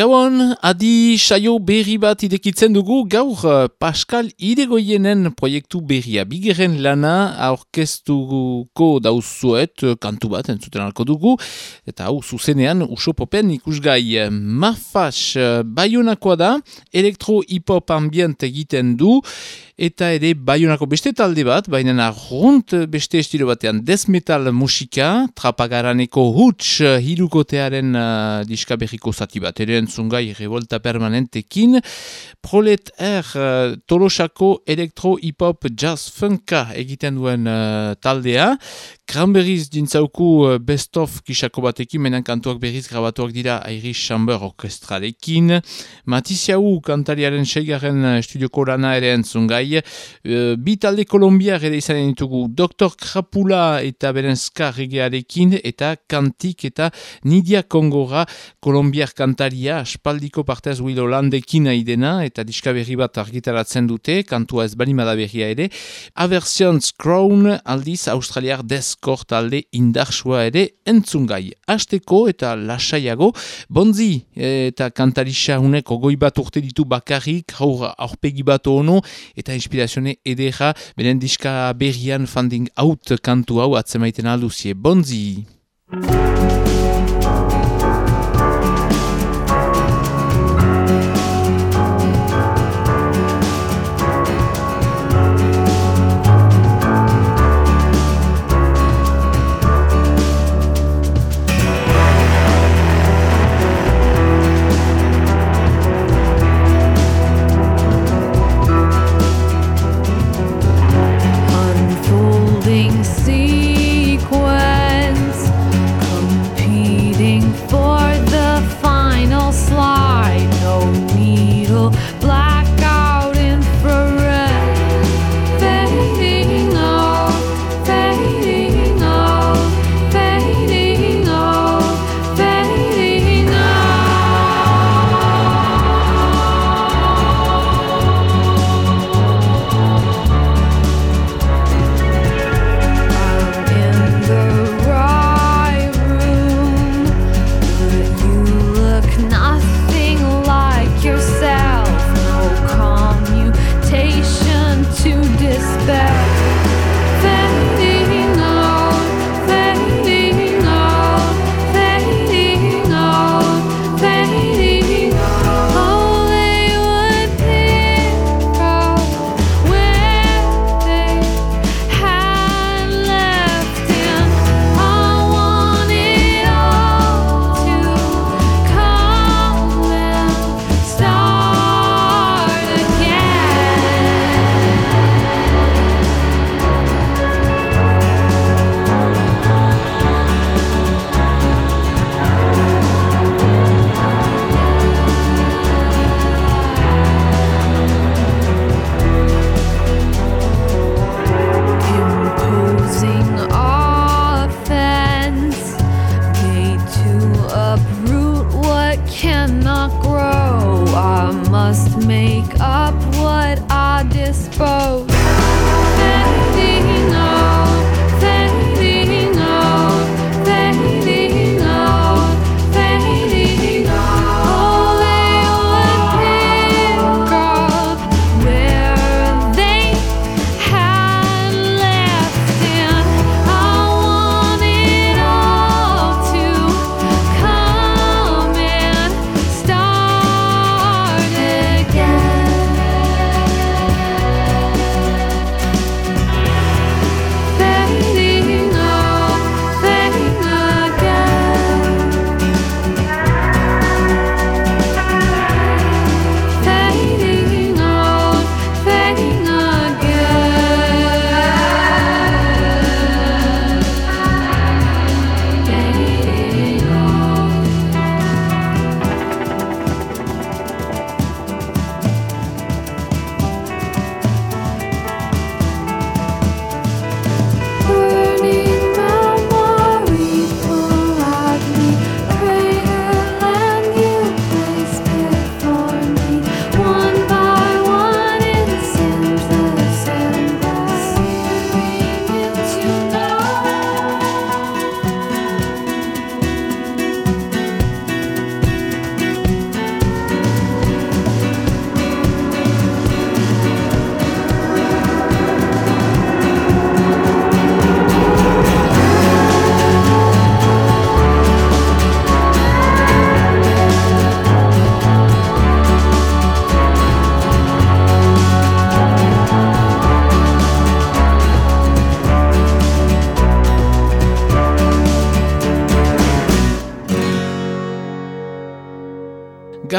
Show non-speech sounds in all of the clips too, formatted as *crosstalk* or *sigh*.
Gauan, adi saio berri bat idekitzen dugu, gaur uh, Pascal Idegoienen proiektu berria. Bigeren lana aurkeztuko dauzuet uh, kantu bat, entzuten alko dugu, eta hau zuzenean usopopen ikusgai. Mafas, uh, baionakoa da, elektro-hip-hop ambient egiten du, eta ere baionako beste talde bat, baina arrunt beste estilo batean desmetal musika, trapagaraneko huts hirukotearen uh, diska berriko zati bat, ere entzungai revolta permanentekin, prolet er uh, tolosako elektro hip-hop jazz funka egiten duen uh, taldea, Kranberriz dintzauku best of kisako batekin, menan kantuak berriz grabatuak dira Irish Chamber Orkestralekin. Matiziau kantariaren seigaren estudioko rana ere entzungai. Uh, bi talde kolombiar ere izan ditugu Dr. Krapula eta beren regearekin eta kantik eta Nidia Kongora kolombiar kantaria espaldiko partez huilo landekin aidena eta diska berri bat argitaratzen dute, kantua ez balimada berria ere. Aversions Crown aldiz australiar desk eskor talde indarsua ere entzungai. Asteko eta lasaiago, bonzi eta kantarisa uneko goi bat urte ditu bakarrik, haur aurpegi bat ono, eta inspirazione edera, beren diska berrian funding out kantu hau atzemaiten alduzie. Bonzi! unfolding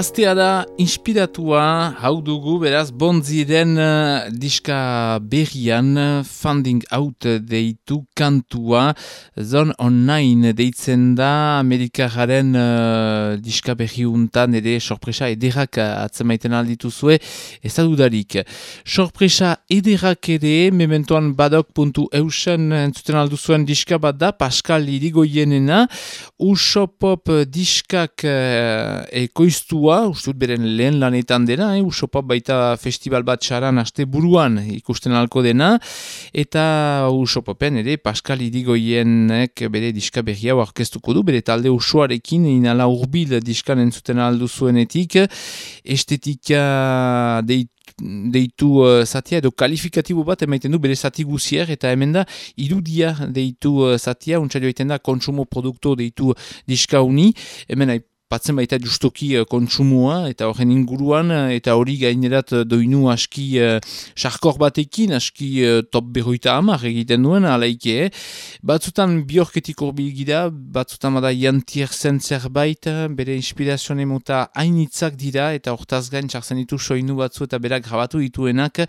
Gaztea da inspiratua hau dugu beraz bonziren uh, diska berrian funding out deitu kantua zon online deitzen da Amerikaren uh, diska berri untan ere sorpresa ederrak atzemaiten alditu zue ez da dudarik. Sorpresa ederrak ere mementoan badok.eusen entzuten aldu zuen diska bat da Pascal Irigoienena Usopop diskak uh, ekoiztu ustua, ustut beren lehen lanetan dena, eh? usopap baita festival bat xaran aste buruan ikusten alko dena, eta usopapen ere Pascal Irigoienek bere diska berri hau orkestuko du, bere talde usuarekin, inala urbil diskan entzuten aldu zuenetik, estetika deitu deitu uh, zatia edo kalifikatibo bat emaiten du bere zati guzier eta hemen da irudia deitu uh, zatia, untsa joiten da konsumo produkto deitu diska uni, hemen batzen baita justoki uh, kontsumua eta horren inguruan uh, eta hori gainerat uh, doinu aski sarkor batekin, aski top berroita amar egiten duen alaike. Eh? Batzutan biorketik urbil gira, batzutan bada jantier zen zerbait, bere inspirazioan emota hainitzak dira eta hortaz gain txartzen ditu soinu batzu eta berak grabatu dituenak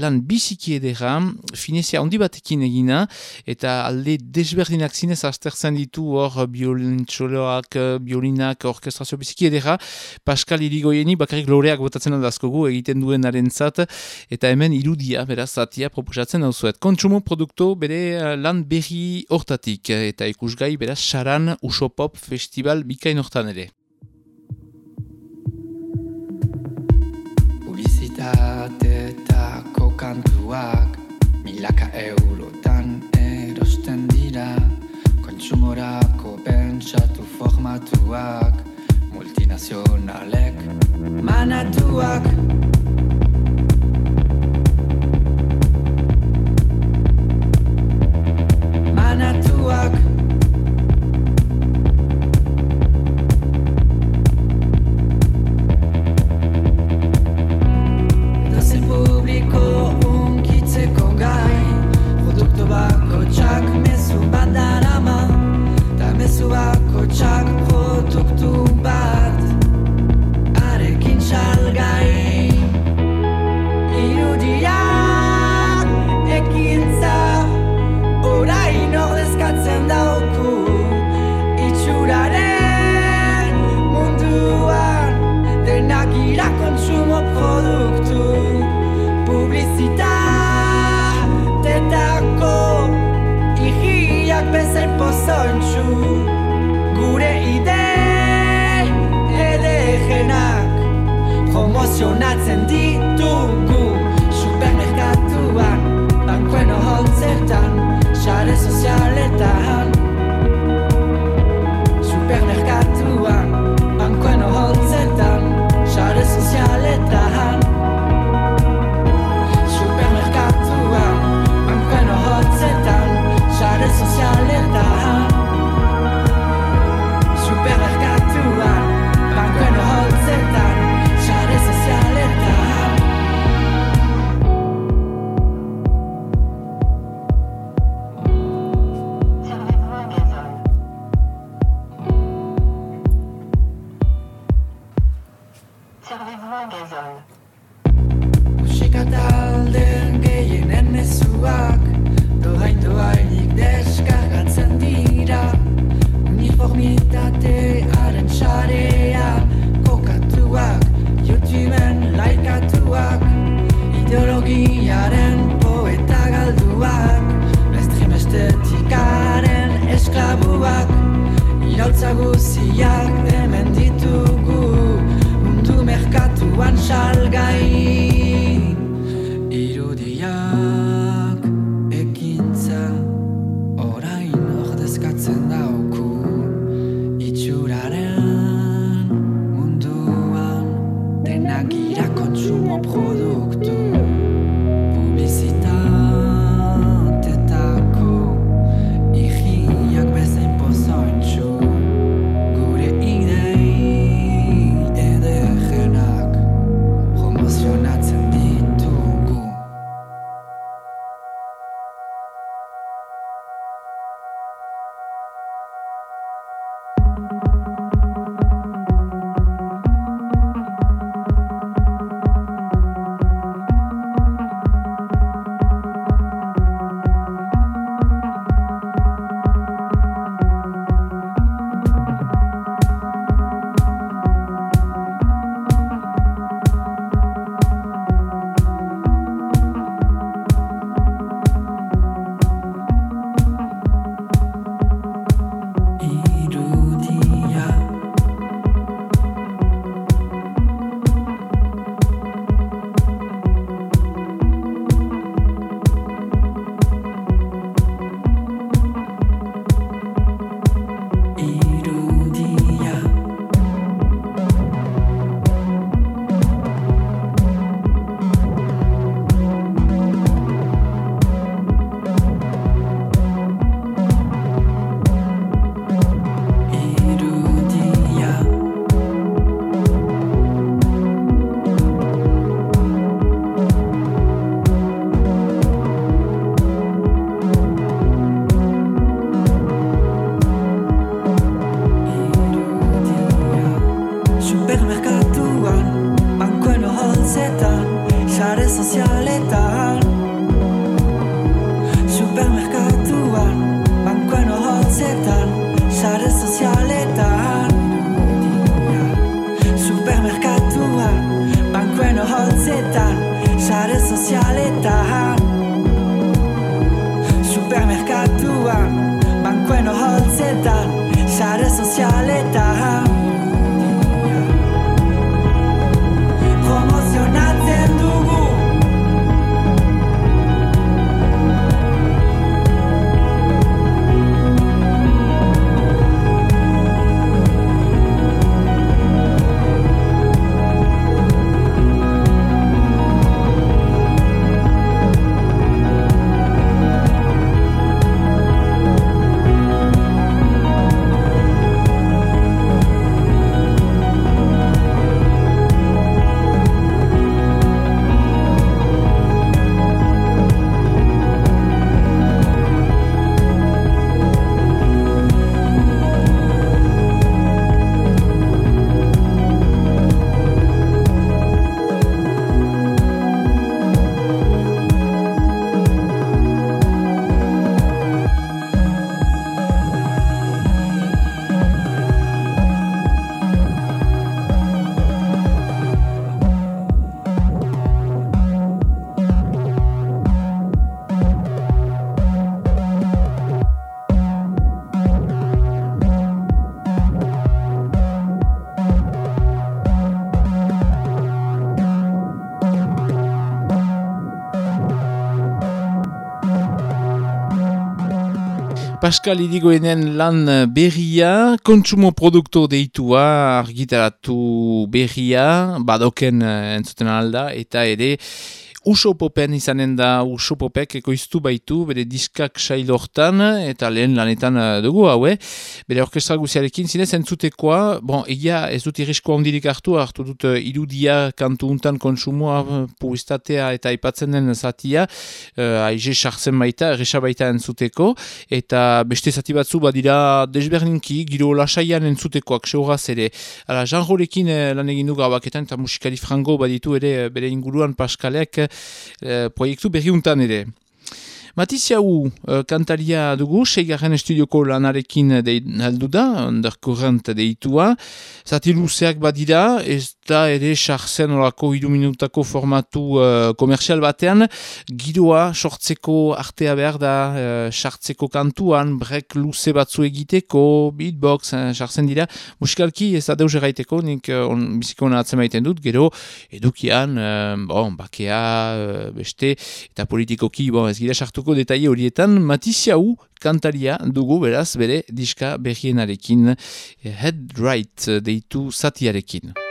lan biziki edera, finezia handi batekin egina eta alde desberdinak zinez astertzen ditu hor biolintxoloak, biolinak, hor orkestrazio biziki edera, Pascal Irigoieni bakarrik loreak botatzen aldazkogu egiten duen zat, eta hemen irudia, beraz, zatia proposatzen hau zuet. Kontsumo produkto bere eh, lan berri hortatik, eta ikusgai, beraz, Saran Usopop Festival bikain hortan ere. Publizitateetako kantuak milaka eurotan erosten dira kontsumorako pentsatu formatuak multinazionalek manatuak. Manatuak. Edozen publiko unkitzeko gai Produktu bako txak Ta mezu bako emozionatzen ditugu. Supermerkatuan, bankuen oholtzetan, xare sozialetan. Supermerkatuan, bankuen oholtzetan, xare sozialetan. Supermerkatuan, bankuen oholtzetan, xare sozialetan Pascal Irigoenen lan berria, kontsumo produkto deitua, argitaratu berria, badoken eh, entzuten alda, eta ere Uso popen izanen da uso popek ekoiztu baitu bere diskak sailortan eta lehen lanetan eh, dugu hau, eh? bere orkestra guziarekin zinez entzutekoa, bon, egia ez dut irrisko handirik hartu, hartu dut uh, irudia kantu untan konsumoa publiztatea eta aipatzen den zatia, uh, aize sartzen baita, erresa baita entzuteko, eta beste zati batzu badira desberdinki, giro lasaian entzutekoak seuraz ere, ala, Jean Rolekin lan egin du gabaketan eta musikari frango baditu ere bere inguruan Paskalek, e, proiektu berriuntan ere. Matizia U, uh, kantaria dugu, seigarren estudioko lanarekin heldu da, undercurrent deitua. Zati luzeak badira, ez da ere sartzen orako hiru minutako formatu uh, komersial batean, giroa sortzeko artea behar da, uh, sartzeko kantuan, brek luze batzu egiteko, beatbox, sartzen dira. Musikalki ez da deus erraiteko, nik uh, on, biziko hona maiten dut, gero edukian, uh, bon, bakea, uh, beste, eta politikoki, bon, ez gira sartu sartuko detaile horietan Matizia kantaria dugu beraz bere diska berrienarekin Head Right deitu zatiarekin.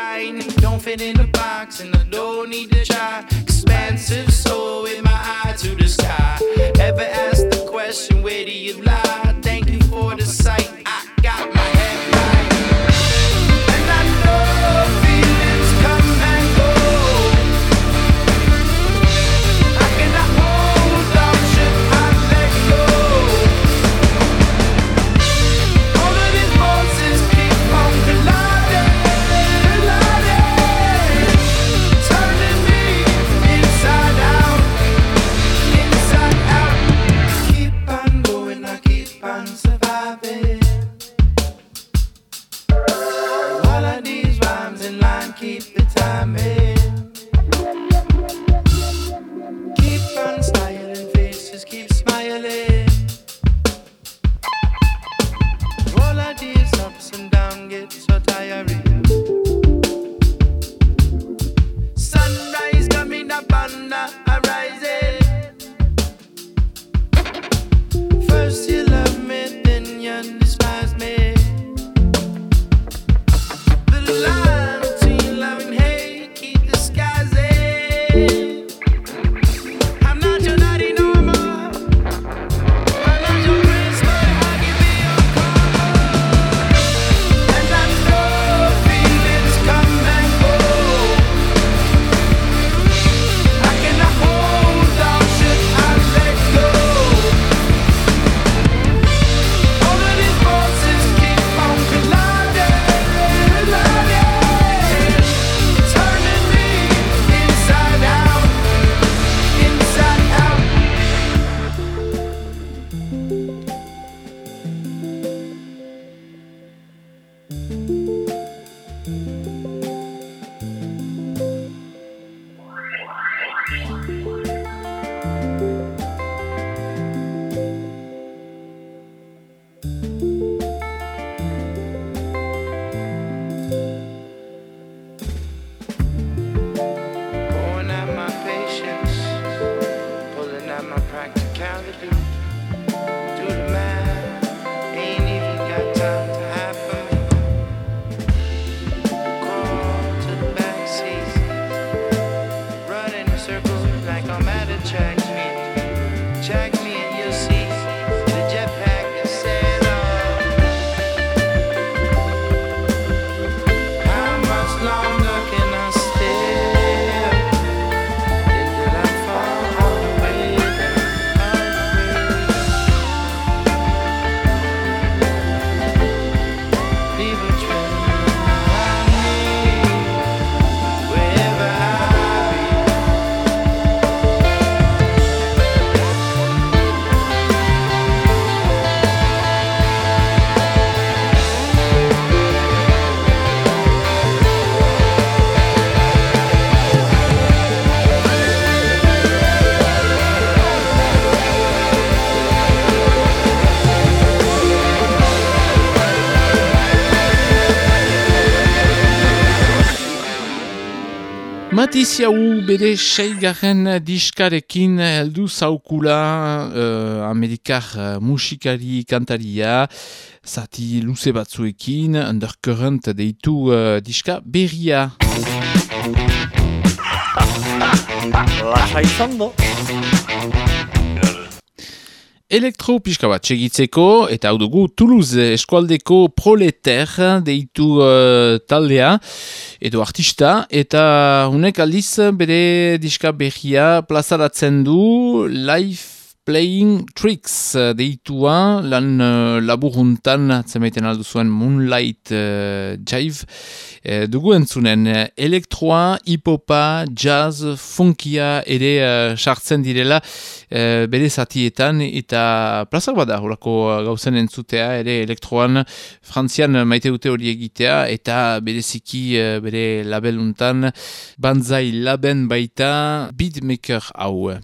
shine. Don't fit in the box, and I don't need to try. Expansive soul with my eye to the sky. Ever ask the question, where do you lie? Matizia u bere seigarren diskarekin heldu zaukula uh, amerikar uh, musikari kantaria, zati luze batzuekin, undercurrent deitu uh, diska berria. *laughs* Lasa izan do. Elektro pixka bat segitzeko, eta hau dugu Toulouse eskualdeko proleter deitu uh, taldea, edo artista, eta unek aldiz bere diska behia plazaratzen du Life Playing Tricks deitua, lan uh, laburuntan, zemaiten aldu zuen Moonlight uh, Jive, E, dugu entzunen, elektroa, hipopa, jazz, funkia ere uh, sartzen direla uh, bere zatietan eta plazak bada horako gauzen entzutea ere elektroan frantzian maite dute hori egitea eta bereziki uh, bere labeluntan banzai laben baita beatmaker hau.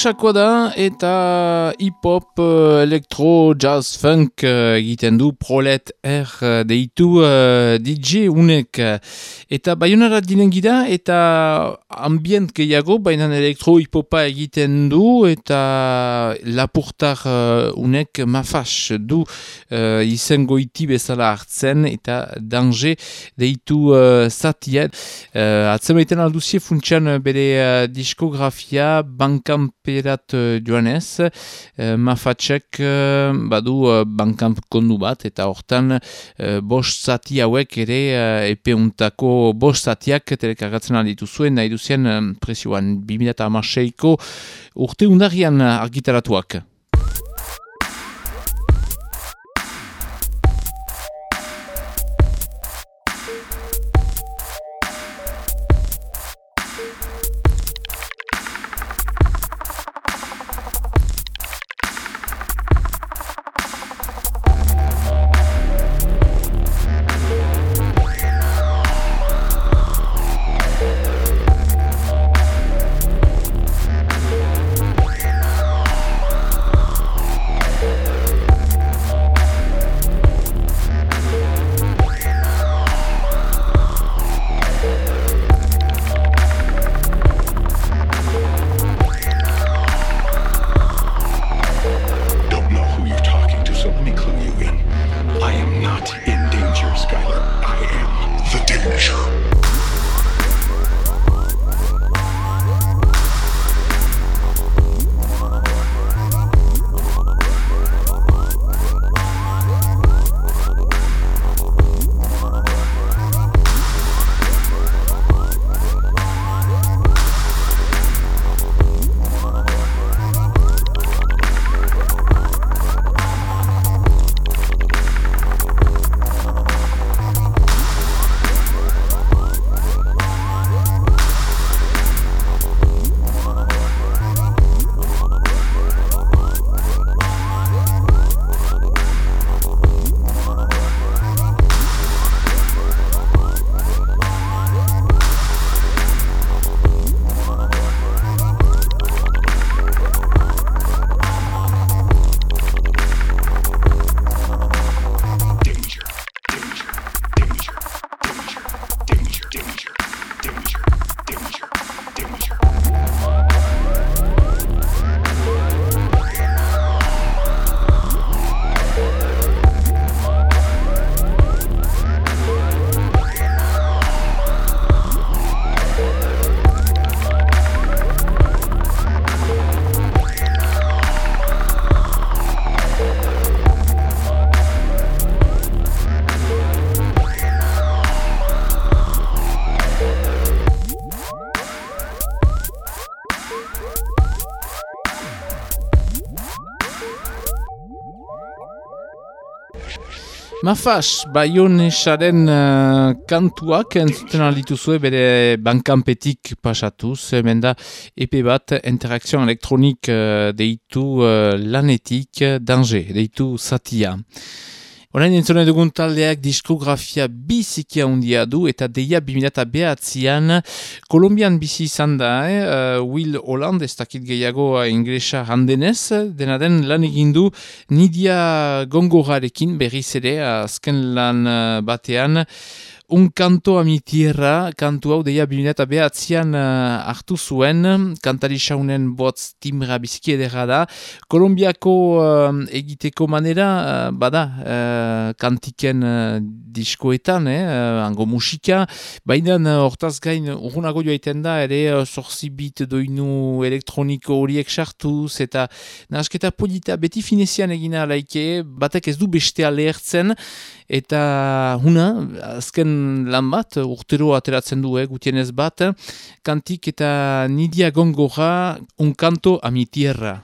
Tolosakoa da eta hip-hop, elektro, jazz, funk egiten du prolet er deitu uh, DJ unek. Eta baionara dinen gira eta ambient gehiago, baina elektro hip-hopa egiten du eta lapurtar uh, unek mafas du uh, izango iti bezala hartzen eta danger deitu uh, zatiet. Uh, Atzemaiten alduzie funtsian bere uh, diskografia, bankamperat uh, joanez, uh, mafatxek uh, badu uh, bankamp kondu bat, eta hortan uh, bost zati hauek ere uh, epeuntako bost zatiak telekargatzen alditu zuen, nahi duzien um, presioan 2006ko urte undarian argitaratuak. Mafas, baionesaren uh, kantuak entzuten alituzue bere bankanpetik pasatuz, hemen da epe bat interakzion elektronik uh, deitu uh, lanetik danger, deitu satia. Horain entzone dugun taldeak diskografia bizikia handia du eta deia 2000 behatzean Kolombian bizi izan da, eh? uh, Will Holland, ez dakit gehiago inglesa handenez, dena den lan egindu Nidia Gongorarekin berriz ere azken lan uh, batean, Un kanto a mi tierra, kantu hau deia bilina eta behatzean uh, hartu zuen, kantari saunen botz timra biziki da. Kolombiako uh, egiteko manera, uh, bada, uh, kantiken uh, diskoetan, eh, uh, ango musika, baina hortaz gain urgunago joaiten da, ere uh, zorzi bit doinu elektroniko horiek sartuz, eta nasketa polita beti finezian egina laike, batek ez du bestea lehertzen, eta huna, azken lan bat, urtero ateratzen du, eh, gutienez bat, kantik eta nidia gongoja, un kanto a mi tierra.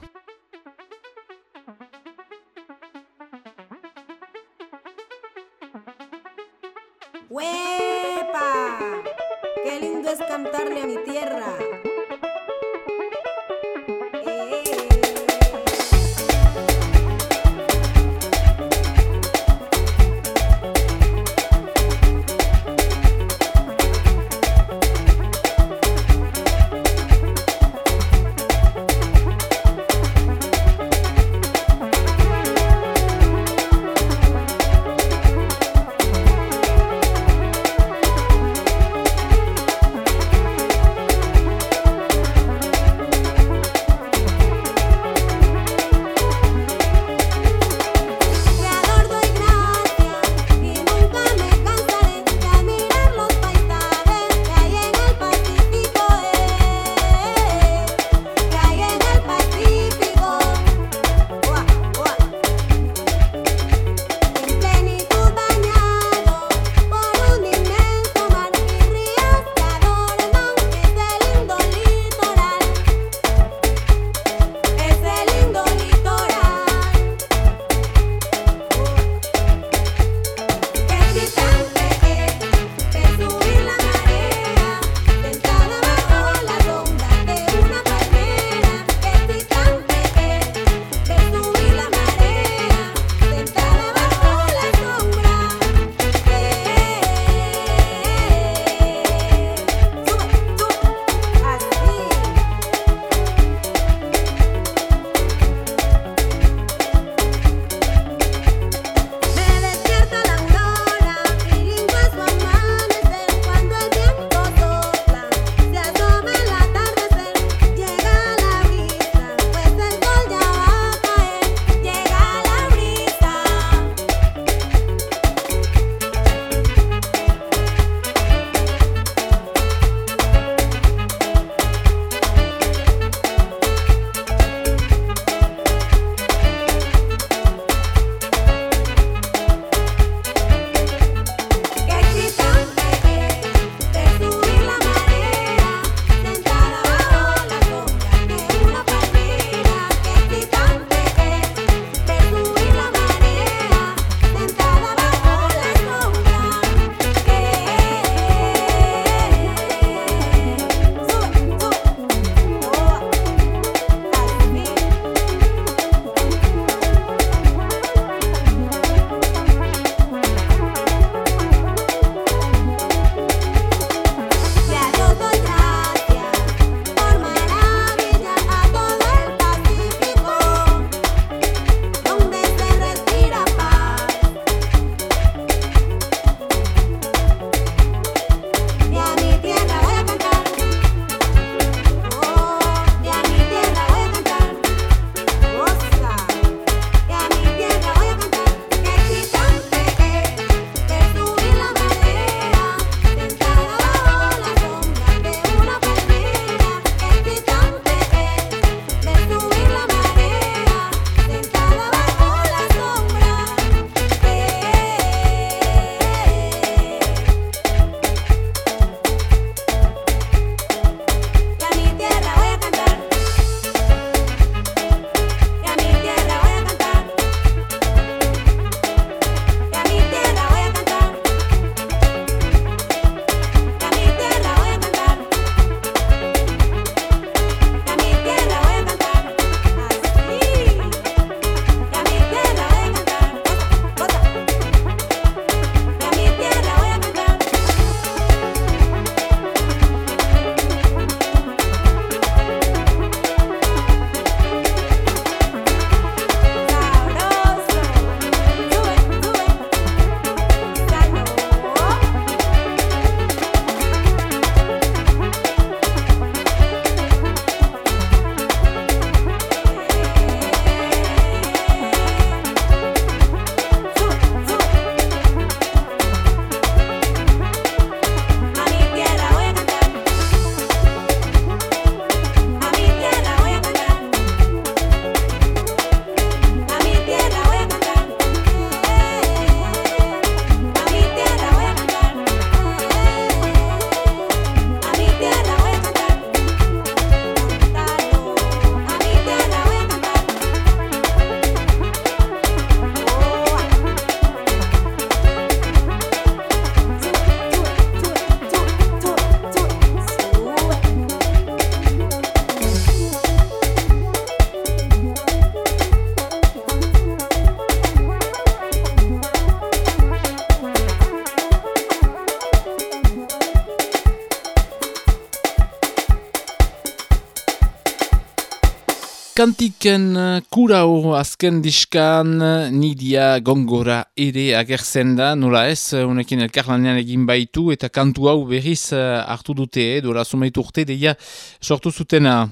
Kantiken uh, kurau azken diskan uh, nidia gongora ere agertzen da, nola ez, unekin elkarlanean egin baitu eta kantu hau berriz hartu dute, eh, dola sumaitu urte, deia sortu zutena.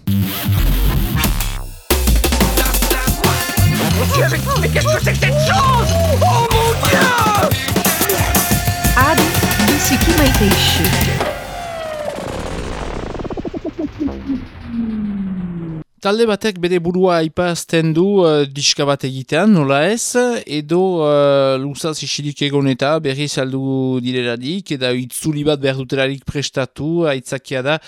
Adi biziki maite isu. Talde batek bere burua aipazten du uh, diska bat egitean, nola ez, edo uh, luzaz isilik egon eta berri saldu direlarik, eta itzuli bat behar dutelarik prestatu, aitzakia da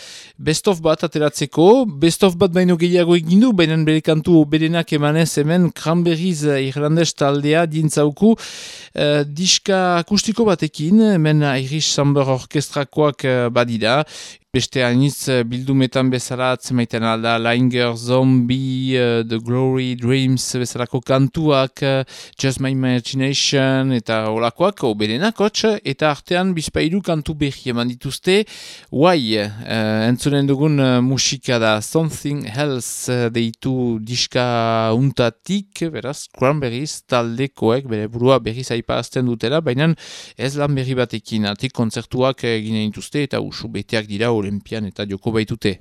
best of bat ateratzeko, best of bat baino gehiago egin du, baina bere kantu berenak emanez hemen Cranberries irlandes taldea dintzauku, uh, diska akustiko batekin, hemen Irish Samber orkestrakoak uh, badira, Beste hainitz bildumetan bezala atzemaiten alda Linger, Zombie, uh, The Glory, Dreams bezalako kantuak, uh, Just My Imagination eta olakoak, oberenak hotx, eta artean bizpailu kantu behi eman dituzte. Why, uh, entzunen dugun uh, musika da Something Else uh, deitu diska untatik, beraz, Cranberries taldekoek, bere burua berri zaipa azten dutela, baina ez lan berri batekin, atik kontzertuak eginen dituzte eta usu beteak dira olimpian eta joko baitute.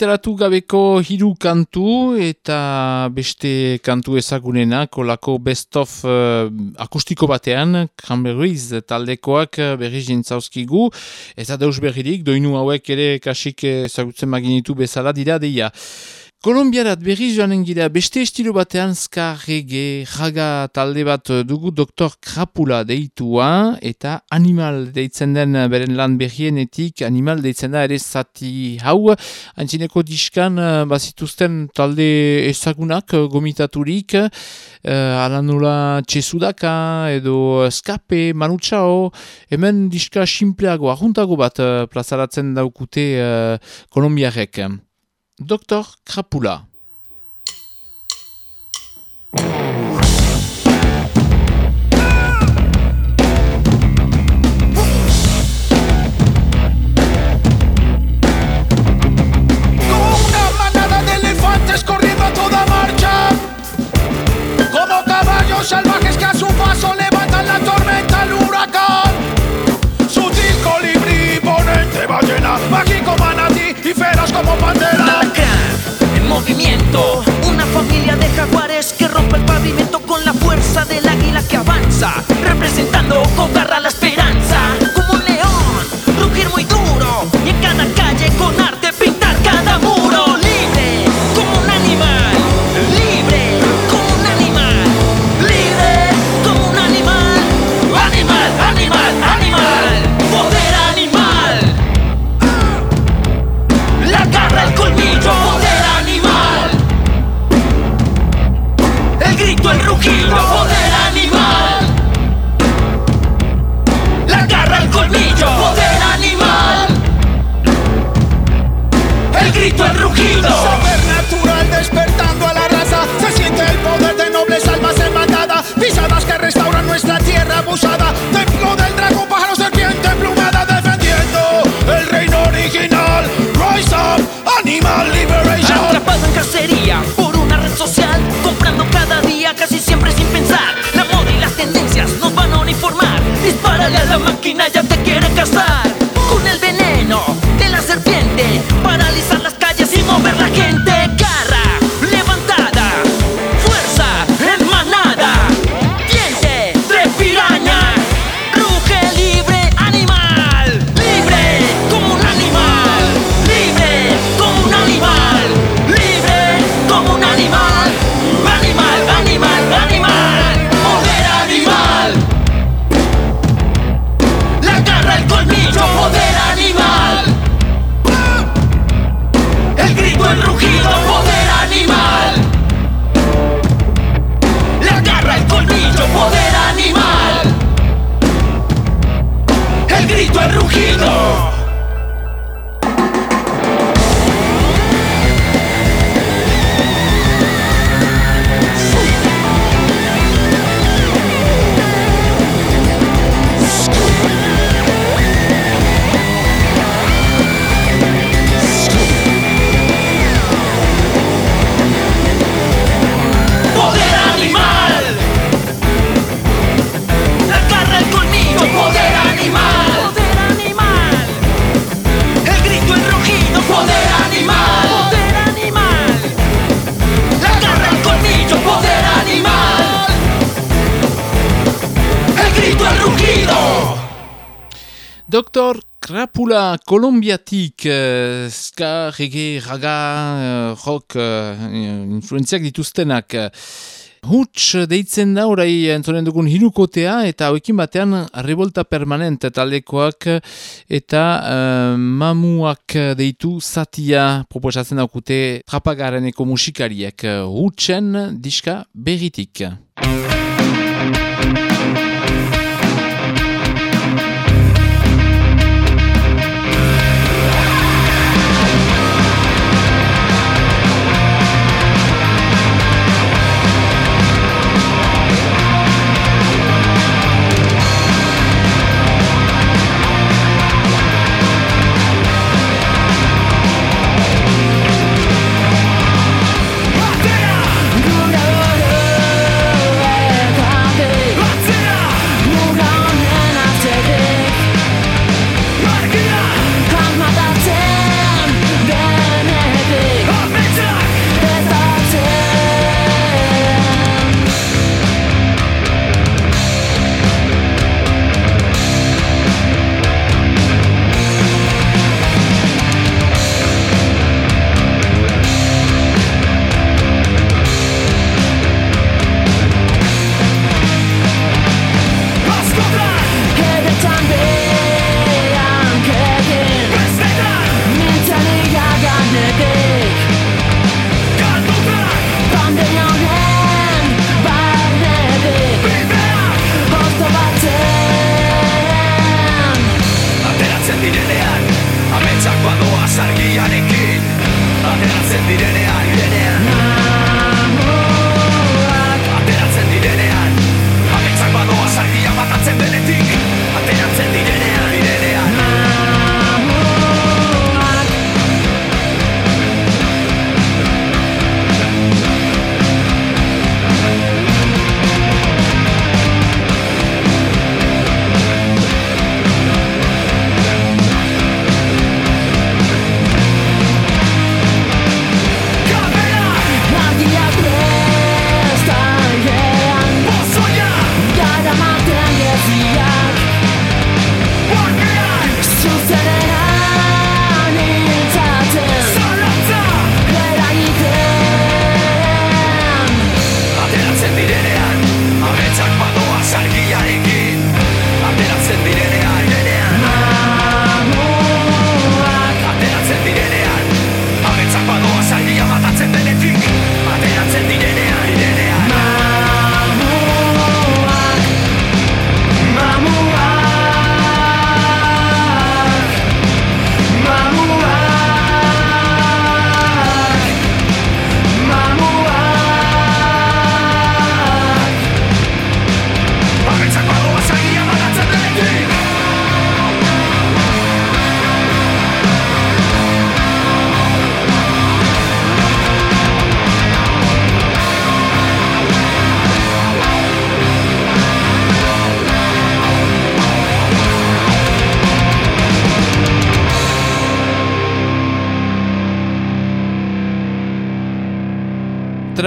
Argitaratu gabeko hiru kantu eta beste kantu ezagunenak, olako best of uh, akustiko batean, Cranberries taldekoak uh, berri jintzauzkigu, ez da deus berririk, doinu hauek ere kasik ezagutzen maginitu bezala dira deia. Kolombiarat berri joanen gira beste estilo batean ska rege raga talde bat dugu doktor Krapula deitua eta animal deitzen den beren lan berrienetik animal deitzen da ere zati hau antzineko diskan eh, bazituzten talde ezagunak eh, gomitaturik uh, alanula txesudaka edo skape manutxao hemen diska simpleago ahuntago bat plazaratzen daukute uh, kolombiarek. Doctor Kapula Como una manada de elefantes corriendo a toda marcha. Como caballos salvajes que a su paso levantan la tormenta al huracán. Su disco libre y ponente ballena, Mágico mana y feroz como en movimiento. Una familia de jaguares que rompe el pavimento con la fuerza del águila que avanza. Representando con garra la esperanza. El rugido. Saber natural despertando a la raza. Se siente el poder de nobles almas en bandada. Pisadas que restauran nuestra tierra abusada. Templo del dragón, pájaro, serpiente emplumada. Defendiendo el reino original. Rise up, animal liberation. Atrapado en cacería por una red social, comprando cada día casi siempre sin pensar. La moda y las tendencias nos van a uniformar. Dispárale a la máquina, ya te quiere cazar. Kolombiatik uh, ska, reggae, raga, uh, rock uh, influenziak dituztenak. Huts deitzen da orai entzonen dugun hirukotea eta hauekin batean revolta permanent taldekoak eta uh, mamuak deitu zatia proposatzen daukute trapagareneko musikariek hutsen diska berritik.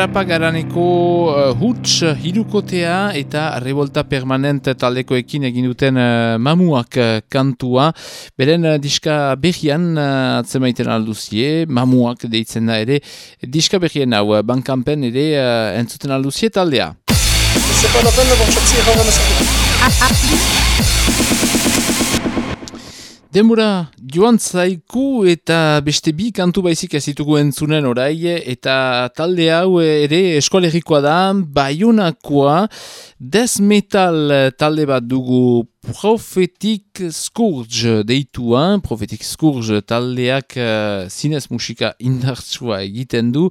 Trapa garaneko uh, huts hirukotea eta revolta permanent taldekoekin egin duten uh, mamuak uh, kantua. Beren uh, diska berrian uh, atzemaiten alduzie, mamuak deitzen da ere. Diska berrien hau, uh, bankampen ere uh, entzuten alduzie taldea. C'est joan zaiku eta beste bi kantu baizik ez entzunen orai eta talde hau ere eskolegikoa da, baiunakoa, death metal talde bat dugu Prophetic Scourge deitua, Prophetic Scourge taldeak uh, zinez musika indartsua egiten du,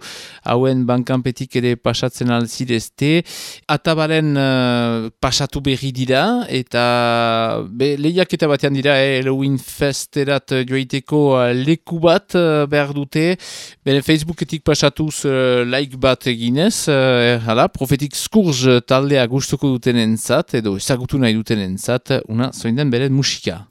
hauen bankanpetik ere pasatzen alzidezte, atabaren uh, pasatu berri dira, eta be, lehiak eta batean dira, eh, Halloween festerat joaiteko uh, leku bat uh, behar dute, bere Facebooketik pasatuz like bat eginez, uh, hala, Prophetic Scourge taldea gustuko duten entzat, edo ezagutu nahi duten entzat, una zoinden bere musika.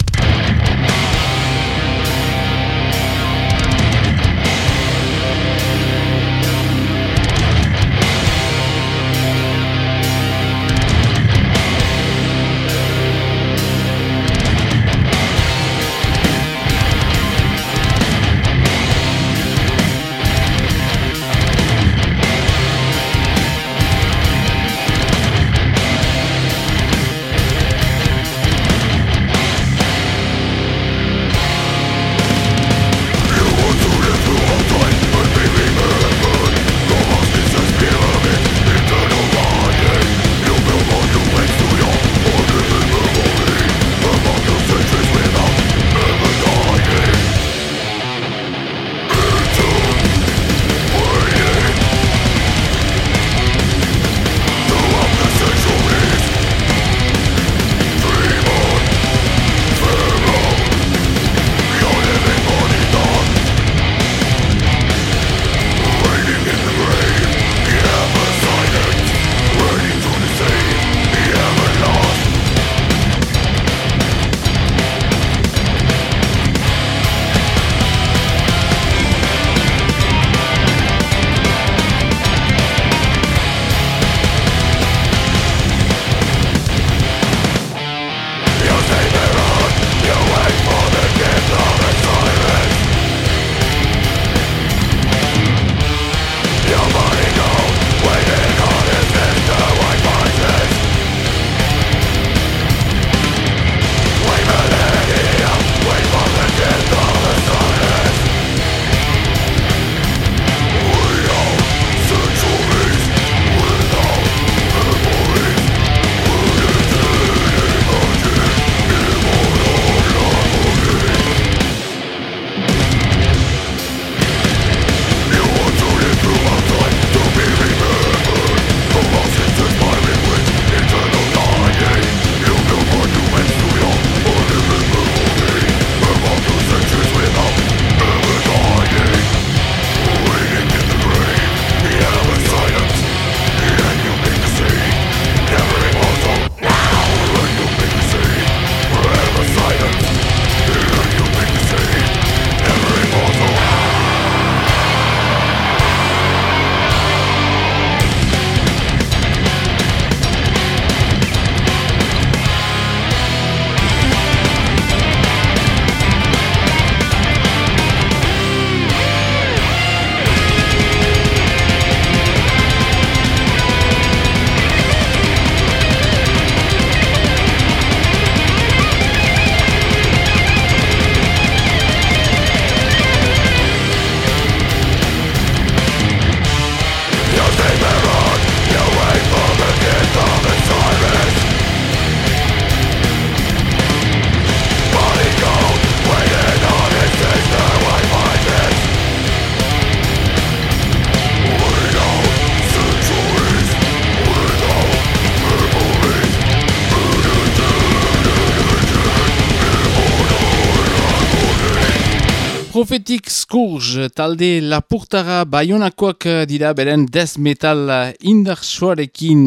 Prophetic Scourge talde lapurtara baionakoak dira beren death metal indartsuarekin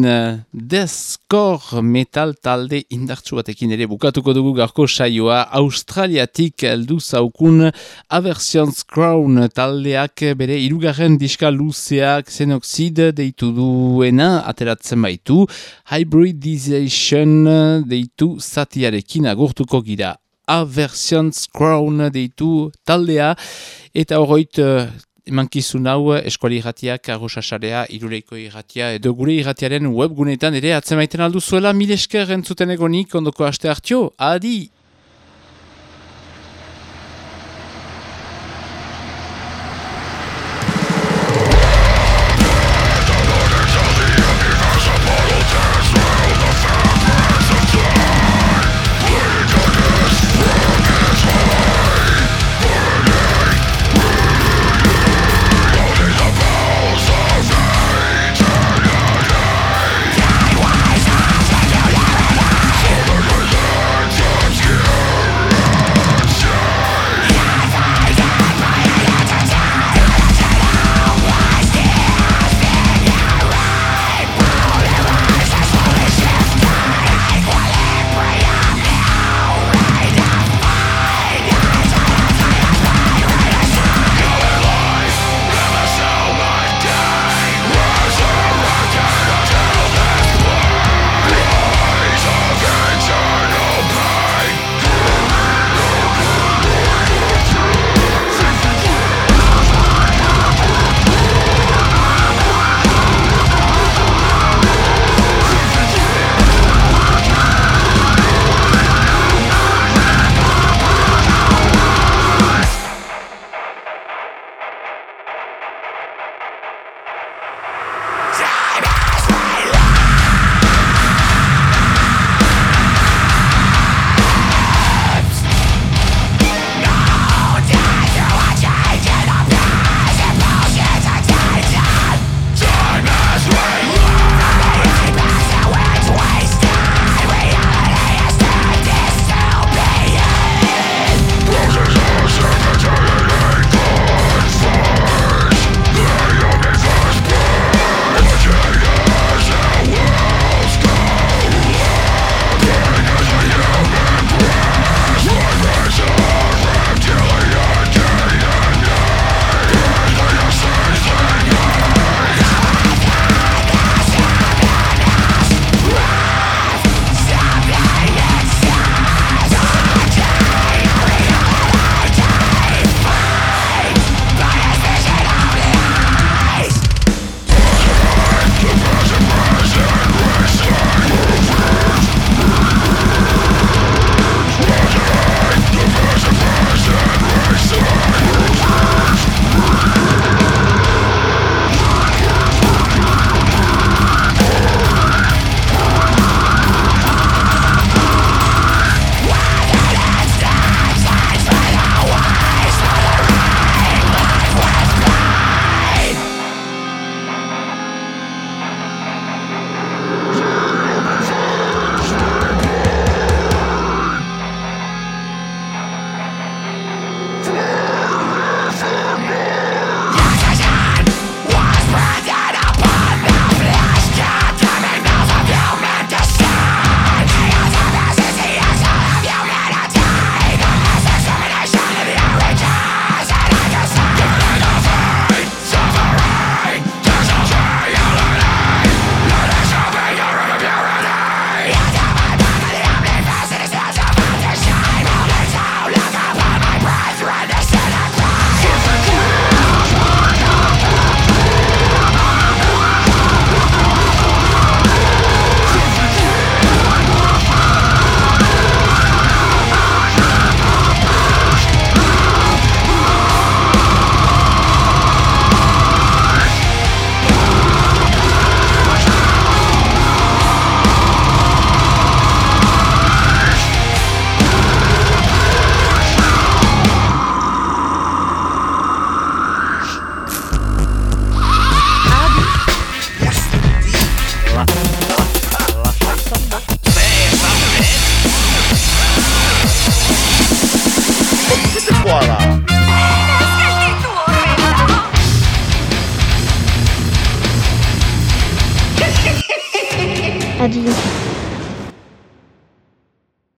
deathcore metal talde indartsuatekin ere bukatuko dugu garko saioa. Australiatik heldu zaukun Aversions Crown taldeak bere irugarren diska luzeak xenoxid deitu duena ateratzen baitu. Hybridization deitu zatiarekin agurtuko gira Aversions Crown deitu taldea, eta horreit uh, emankizun hau eskuali irratiak, arrosasarea, iruleiko irratia, edo gure irratiaren webgunetan ere atzemaiten aldu zuela mil esker entzuten egonik ondoko aste hartio, adi!